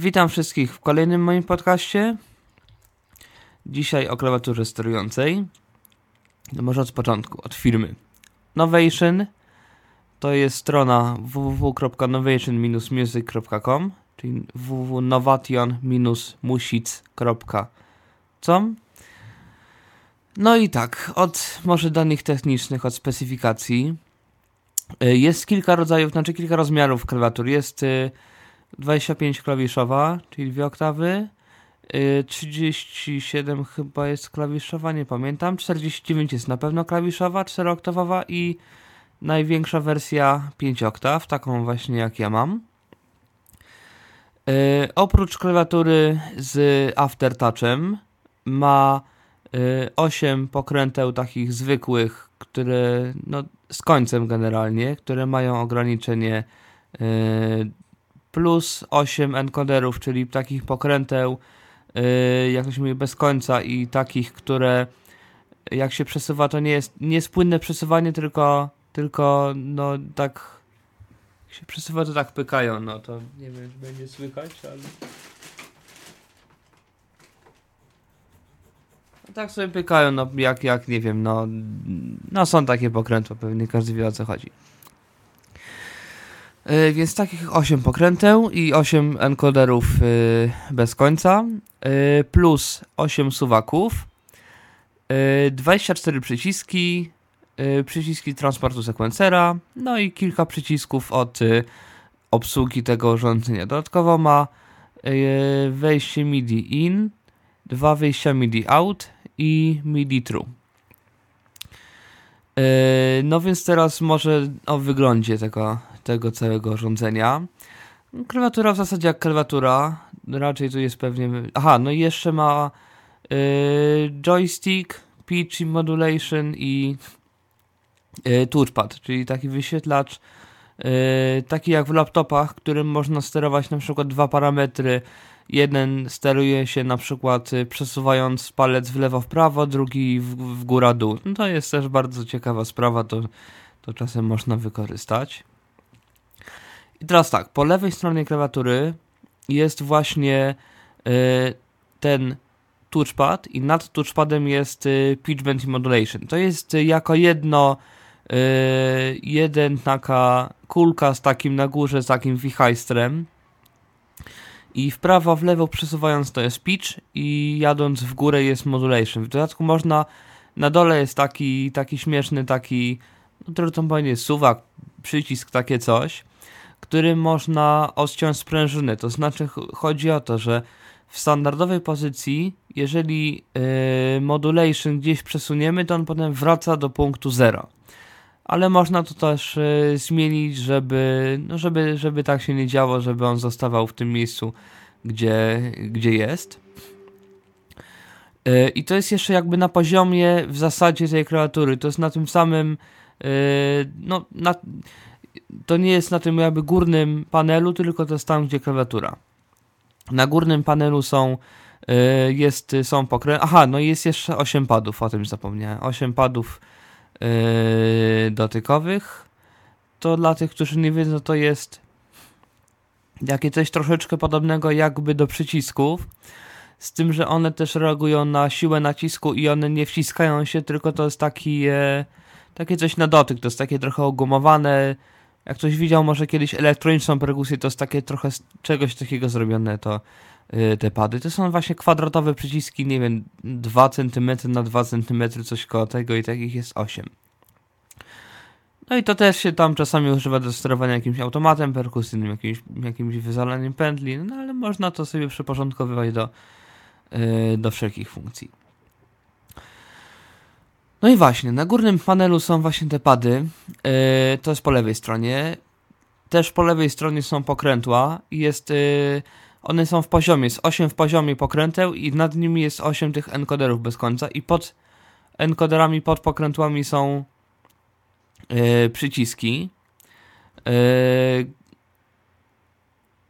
Witam wszystkich w kolejnym moim podcaście. Dzisiaj o klawiaturze sterującej. No może od początku, od firmy. Novation to jest strona www.novation-music.com czyli www.novation-music.com No i tak, od może danych technicznych, od specyfikacji. Y, jest kilka rodzajów, znaczy kilka rozmiarów klawiatur. Jest 25 y, klawiszowa, czyli dwie oktawy. 37 y, chyba jest klawiszowa, nie pamiętam. 49 jest na pewno klawiszowa, 4-oktawowa i największa wersja 5 oktaw, taką właśnie jak ja mam. Yy, oprócz klawiatury z aftertouchem ma yy, 8 pokręteł takich zwykłych, które no, z końcem generalnie, które mają ograniczenie plus 8 encoderów, czyli takich pokręteł yy, jak to się mówi bez końca i takich, które jak się przesuwa to nie jest, nie płynne przesuwanie, tylko, tylko no tak jak się przesuwa to tak pykają, no to nie wiem, czy będzie słychać, ale... No tak sobie pykają, no jak, jak nie wiem, no, no są takie pokrętła, pewnie każdy wie o co chodzi. Yy, więc takich 8 pokręteł i 8 encoderów yy, bez końca, yy, plus 8 suwaków, 24 przyciski, przyciski transportu sekwencera, no i kilka przycisków od obsługi tego urządzenia. Dodatkowo ma wejście MIDI in, dwa wyjścia MIDI out i MIDI true. No więc teraz może o wyglądzie tego, tego całego urządzenia. Klawiatura w zasadzie jak klawiatura, raczej tu jest pewnie... Aha, no i jeszcze ma yy, joystick, pitch modulation i yy, touchpad, czyli taki wyświetlacz yy, taki jak w laptopach, którym można sterować na przykład dwa parametry. Jeden steruje się na przykład y, przesuwając palec w lewo w prawo, drugi w, w góra dół. No to jest też bardzo ciekawa sprawa, to, to czasem można wykorzystać. I teraz tak, po lewej stronie klawiatury jest właśnie y, ten touchpad i nad touchpadem jest y, pitch bend modulation. To jest y, jako jedno y, jeden taka kulka z takim na górze, z takim wichajstrem i w prawo, w lewo przesuwając to jest pitch i jadąc w górę jest modulation. W dodatku można, na dole jest taki, taki śmieszny, taki, no trudno powiedzieć, suwak, przycisk, takie coś którym można odciąć sprężynę. To znaczy chodzi o to, że w standardowej pozycji, jeżeli yy, modulation gdzieś przesuniemy, to on potem wraca do punktu 0. Ale można to też yy, zmienić, żeby, no żeby, żeby tak się nie działo, żeby on zostawał w tym miejscu, gdzie, gdzie jest. Yy, I to jest jeszcze jakby na poziomie w zasadzie tej kreatury. To jest na tym samym, yy, no, na, to nie jest na tym jakby górnym panelu, tylko to jest tam, gdzie klawiatura. Na górnym panelu są y, jest, są pokręty. Aha, no jest jeszcze 8 padów, o tym zapomniałem. 8 padów yy, dotykowych. To dla tych, którzy nie wiedzą, to jest jakie coś troszeczkę podobnego jakby do przycisków. Z tym, że one też reagują na siłę nacisku i one nie wciskają się, tylko to jest taki, e, takie coś na dotyk. To jest takie trochę ogumowane, jak ktoś widział może kiedyś elektroniczną perkusję, to jest takie trochę z czegoś takiego zrobione to yy, te pady. To są właśnie kwadratowe przyciski, nie wiem, 2 cm na 2 cm, coś koło tego i takich jest 8. No i to też się tam czasami używa do sterowania jakimś automatem perkusyjnym, jakimś, jakimś wyzalaniem pętli, no ale można to sobie przyporządkowywać do, yy, do wszelkich funkcji. No i właśnie, na górnym panelu są właśnie te pady. Yy, to jest po lewej stronie. Też po lewej stronie są pokrętła i jest. Yy, one są w poziomie. Jest 8 w poziomie pokręteł i nad nimi jest 8 tych encoderów bez końca. I pod encoderami, pod pokrętłami są yy, przyciski.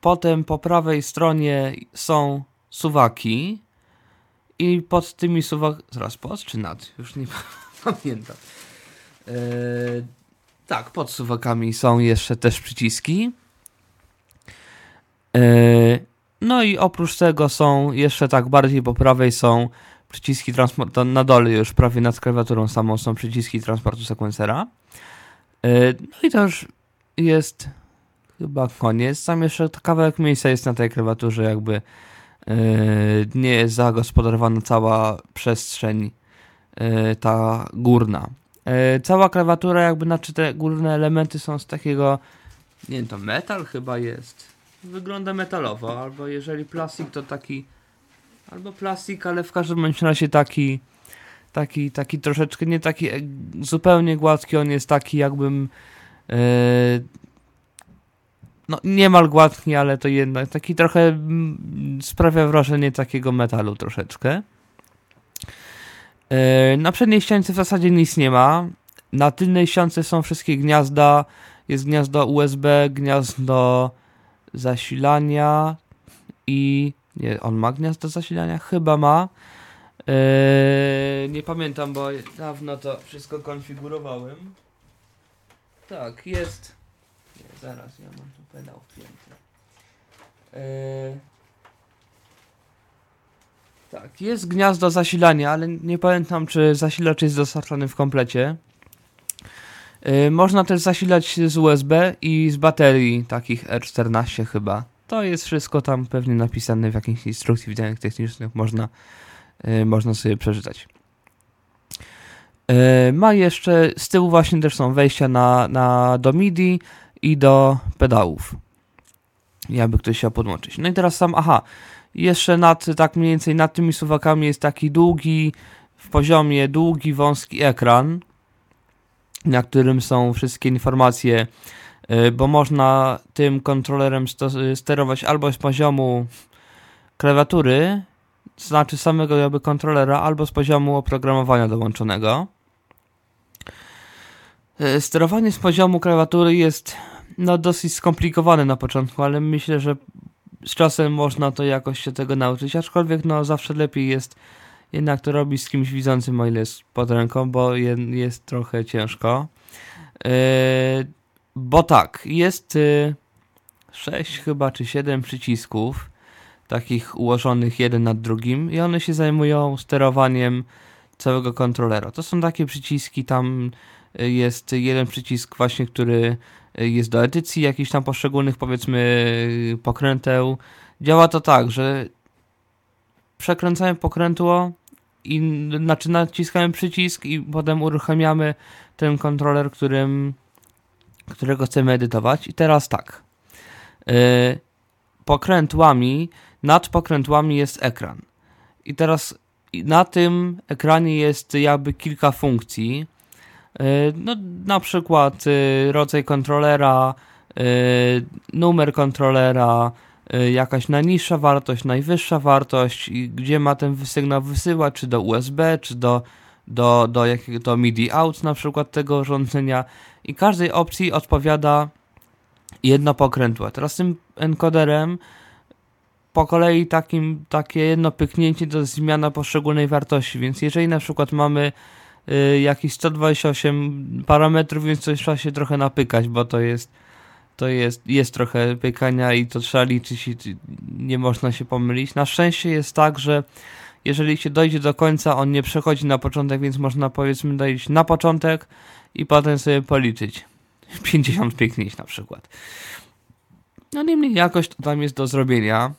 Potem po prawej stronie są suwaki i pod tymi suwakami. Zaraz pod czy nad? Już nie pamiętam. Eee, tak, pod suwakami są jeszcze też przyciski. Eee, No i oprócz tego są jeszcze tak bardziej po prawej są przyciski transportu, na dole już prawie nad klawiaturą samą są przyciski transportu sequencera. No i to już jest chyba koniec. Tam jeszcze kawałek miejsca jest na tej klawiaturze, jakby nie jest zagospodarowana cała przestrzeń ta górna. Cała klawiatura, jakby znaczy te górne elementy są z takiego, nie wiem, to metal chyba jest. Wygląda metalowo, albo jeżeli plastik, to taki, albo plastik, ale w każdym razie taki, taki, taki troszeczkę, nie taki zupełnie gładki, on jest taki jakbym, yy, no niemal gładki, ale to jednak taki trochę mm, sprawia wrażenie takiego metalu troszeczkę. Yy, na przedniej ściance w zasadzie nic nie ma. Na tylnej ściance są wszystkie gniazda. Jest gniazdo USB, gniazdo zasilania i... Nie, on ma gniazdo zasilania? Chyba ma. Yy, nie pamiętam, bo dawno to wszystko konfigurowałem. Tak, jest. Nie, zaraz, ja mam pedał wpięty. Yy, tak, jest gniazdo zasilania, ale nie pamiętam, czy zasilacz jest dostarczony w komplecie. Yy, można też zasilać z USB i z baterii takich R14 chyba. To jest wszystko tam pewnie napisane w jakiejś instrukcji widzianych technicznych, można, yy, można sobie przeczytać. Ma jeszcze, z tyłu właśnie też są wejścia na, na, do MIDI i do pedałów. Jakby ktoś chciał podłączyć. No i teraz sam, aha, jeszcze nad, tak mniej więcej nad tymi suwakami jest taki długi, w poziomie długi, wąski ekran, na którym są wszystkie informacje, y, bo można tym kontrolerem sterować albo z poziomu klawiatury, znaczy samego jakby kontrolera, albo z poziomu oprogramowania dołączonego. Y, sterowanie z poziomu klawiatury jest no dosyć skomplikowane na początku, ale myślę, że z czasem można to jakoś się tego nauczyć, aczkolwiek no zawsze lepiej jest jednak to robić z kimś widzącym, o ile jest pod ręką, bo jest trochę ciężko. Yy, bo tak, jest yy, 6 chyba czy 7 przycisków, takich ułożonych jeden nad drugim i one się zajmują sterowaniem całego kontrolera. To są takie przyciski, tam y, jest jeden przycisk właśnie, który jest do edycji jakichś tam poszczególnych powiedzmy pokręteł. Działa to tak, że przekręcamy pokrętło i znaczy naciskamy przycisk i potem uruchamiamy ten kontroler, którym, którego chcemy edytować. I teraz tak. Yy, pokrętłami, nad pokrętłami jest ekran. I teraz na tym ekranie jest jakby kilka funkcji. E, no, na przykład e, rodzaj kontrolera, e, numer kontrolera, jakaś najniższa wartość, najwyższa wartość, gdzie ma ten sygnał wysyłać, czy do USB, czy do, do, do, jakiego, do MIDI out na przykład tego urządzenia i każdej opcji odpowiada jedno pokrętło. Teraz tym encoderem po kolei takim, takie jedno pyknięcie to zmiana poszczególnej wartości, więc jeżeli na przykład mamy y, jakieś 128 parametrów, więc coś trzeba się trochę napykać, bo to jest to jest, jest trochę pykania i to trzeba liczyć i nie można się pomylić. Na szczęście jest tak, że jeżeli się dojdzie do końca, on nie przechodzi na początek, więc można powiedzmy dojść na początek i potem sobie policzyć. 50 pyknięć na przykład. No niemniej jakoś to tam jest do zrobienia,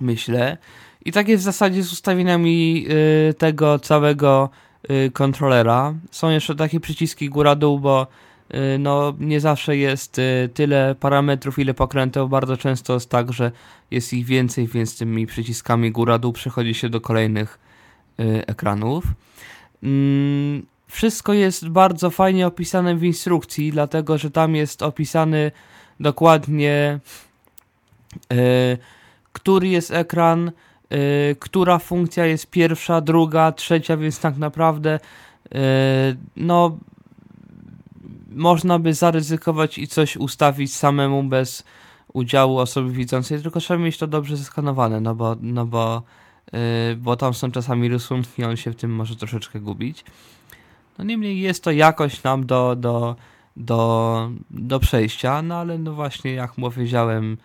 myślę. I tak jest w zasadzie z ustawieniami y, tego całego y, kontrolera. Są jeszcze takie przyciski góra-dół, bo y, no, nie zawsze jest y, tyle parametrów, ile pokrętów. Bardzo często jest tak, że jest ich więcej, więc tymi przyciskami góra-dół przechodzi się do kolejnych y, ekranów. Mm, wszystko jest bardzo fajnie opisane w instrukcji, dlatego że tam jest opisany dokładnie który jest ekran, Y, która funkcja jest pierwsza, druga, trzecia, więc tak naprawdę y, no można by zaryzykować i coś ustawić samemu bez udziału osoby widzącej, tylko trzeba mieć to dobrze zeskanowane, no bo, no bo, yy, bo tam są czasami rysunki, on się w tym może troszeczkę gubić. No niemniej jest to jakoś nam do, do, do, do przejścia, no ale no właśnie jak powiedziałem,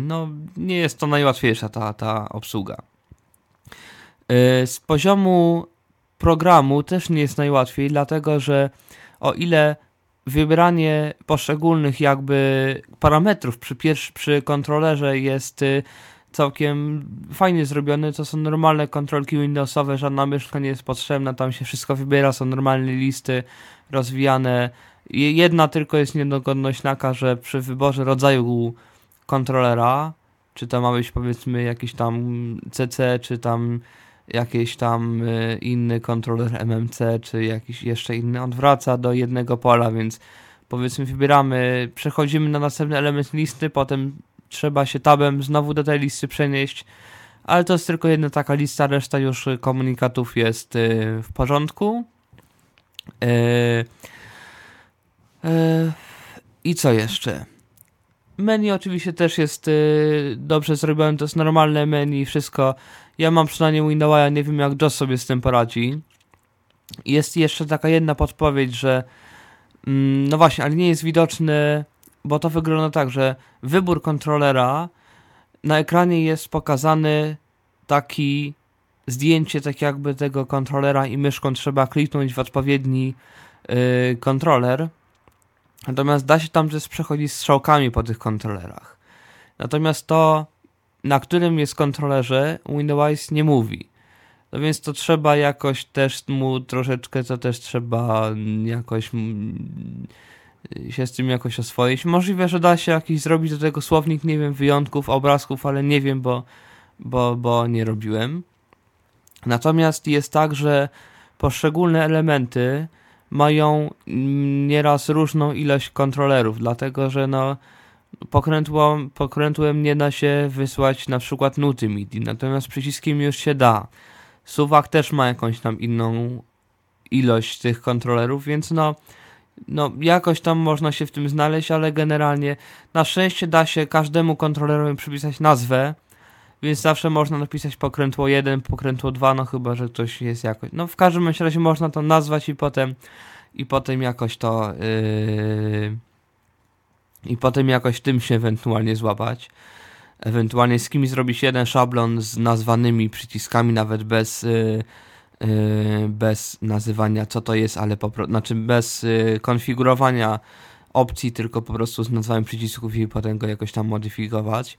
no, nie jest to najłatwiejsza ta, ta obsługa. Z poziomu programu też nie jest najłatwiej, dlatego że o ile wybranie poszczególnych jakby parametrów przy, pierwszy, przy kontrolerze jest y, całkiem fajnie zrobione, to są normalne kontrolki Windowsowe, żadna myszka nie jest potrzebna, tam się wszystko wybiera, są normalne listy rozwijane. Jedna tylko jest niedogodność taka, że przy wyborze rodzaju kontrolera, czy to ma być powiedzmy jakiś tam CC, czy tam jakiś tam y, inny kontroler MMC, czy jakiś jeszcze inny, on wraca do jednego pola, więc powiedzmy wybieramy, przechodzimy na następny element listy, potem trzeba się tabem znowu do tej listy przenieść, ale to jest tylko jedna taka lista, reszta już komunikatów jest y, w porządku. Y, I co jeszcze? Menu oczywiście też jest dobrze zrobione, to jest normalne menu, wszystko ja mam przynajmniej Windowsa, nie wiem jak Joss sobie z tym poradzi. Jest jeszcze taka jedna podpowiedź, że mm, no właśnie, ale nie jest widoczny, bo to wygląda tak, że wybór kontrolera na ekranie jest pokazany taki zdjęcie tak jakby tego kontrolera i myszką trzeba kliknąć w odpowiedni yy, kontroler. Natomiast da się tam też przechodzić strzałkami po tych kontrolerach. Natomiast to na którym jest kontrolerze, Windows nie mówi. No więc to trzeba jakoś też mu troszeczkę, to też trzeba jakoś się z tym jakoś oswoić. Możliwe, że da się jakiś zrobić do tego słownik, nie wiem, wyjątków, obrazków, ale nie wiem, bo, bo, bo nie robiłem. Natomiast jest tak, że poszczególne elementy mają nieraz różną ilość kontrolerów, dlatego że no pokrętło, pokrętłem nie da się wysłać na przykład nuty MIDI, natomiast przyciskiem już się da. Suwak też ma jakąś tam inną ilość tych kontrolerów, więc no, no jakoś tam można się w tym znaleźć, ale generalnie na szczęście da się każdemu kontrolerowi przypisać nazwę, więc zawsze można napisać pokrętło 1, pokrętło 2, no chyba, że ktoś jest jakoś... No w każdym razie można to nazwać i potem i potem jakoś to... Yy i potem jakoś tym się ewentualnie złapać. Ewentualnie z kimś zrobić jeden szablon z nazwanymi przyciskami, nawet bez, yy, yy, bez nazywania co to jest, ale po prostu, znaczy bez yy, konfigurowania opcji, tylko po prostu z nazwami przycisków i potem go jakoś tam modyfikować.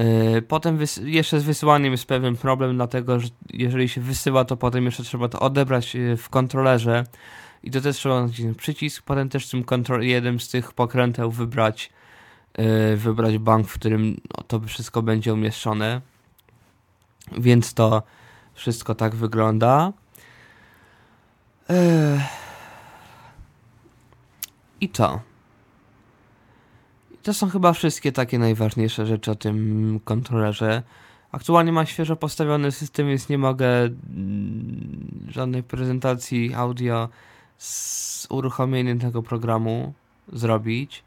Y, potem jeszcze z wysyłaniem jest pewien problem, dlatego że jeżeli się wysyła, to potem jeszcze trzeba to odebrać y, w kontrolerze i to też trzeba nacisnąć przycisk, potem też tym jednym z tych pokręteł wybrać yy, wybrać bank, w którym no, to wszystko będzie umieszczone. Więc to wszystko tak wygląda. I to. To są chyba wszystkie takie najważniejsze rzeczy o tym kontrolerze. Aktualnie ma świeżo postawiony system, więc nie mogę mm, żadnej prezentacji audio z uruchomieniem tego programu zrobić,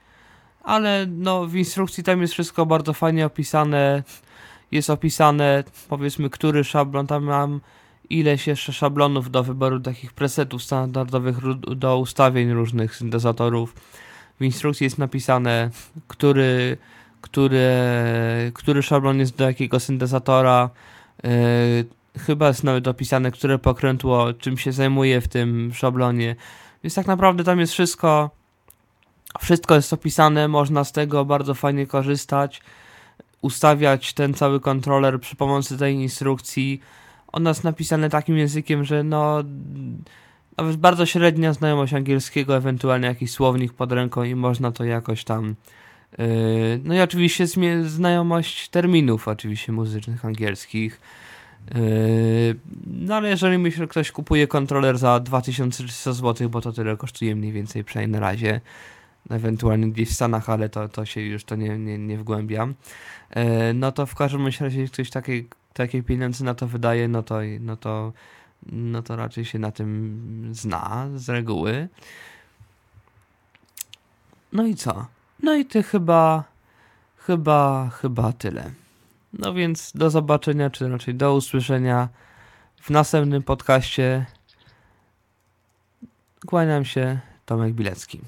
ale no w instrukcji tam jest wszystko bardzo fajnie opisane. Jest opisane powiedzmy, który szablon tam mam, ileś jeszcze szablonów do wyboru takich presetów standardowych do ustawień różnych syntezatorów. W instrukcji jest napisane, który, który, który szablon jest do jakiego syntezatora, yy, chyba jest nawet opisane, które pokrętło czym się zajmuje w tym szablonie. Więc tak naprawdę tam jest wszystko, wszystko jest opisane, można z tego bardzo fajnie korzystać, ustawiać ten cały kontroler przy pomocy tej instrukcji. Ona jest napisane takim językiem, że no nawet bardzo średnia znajomość angielskiego, ewentualnie jakiś słownik pod ręką i można to jakoś tam yy, no i oczywiście znajomość terminów oczywiście muzycznych angielskich Yy, no ale jeżeli myślę, że ktoś kupuje kontroler za 2300 zł, bo to tyle kosztuje mniej więcej przynajmniej na razie, ewentualnie gdzieś w Stanach, ale to, to się już to nie, nie, nie wgłębiam, yy, no to w każdym razie, jeśli ktoś takiej, takiej pieniądze na to wydaje, no to, no to no to raczej się na tym zna z reguły. No i co? No i ty chyba, chyba, chyba tyle. No więc do zobaczenia, czy raczej do usłyszenia w następnym podcaście. Kłaniam się, Tomek Bilecki.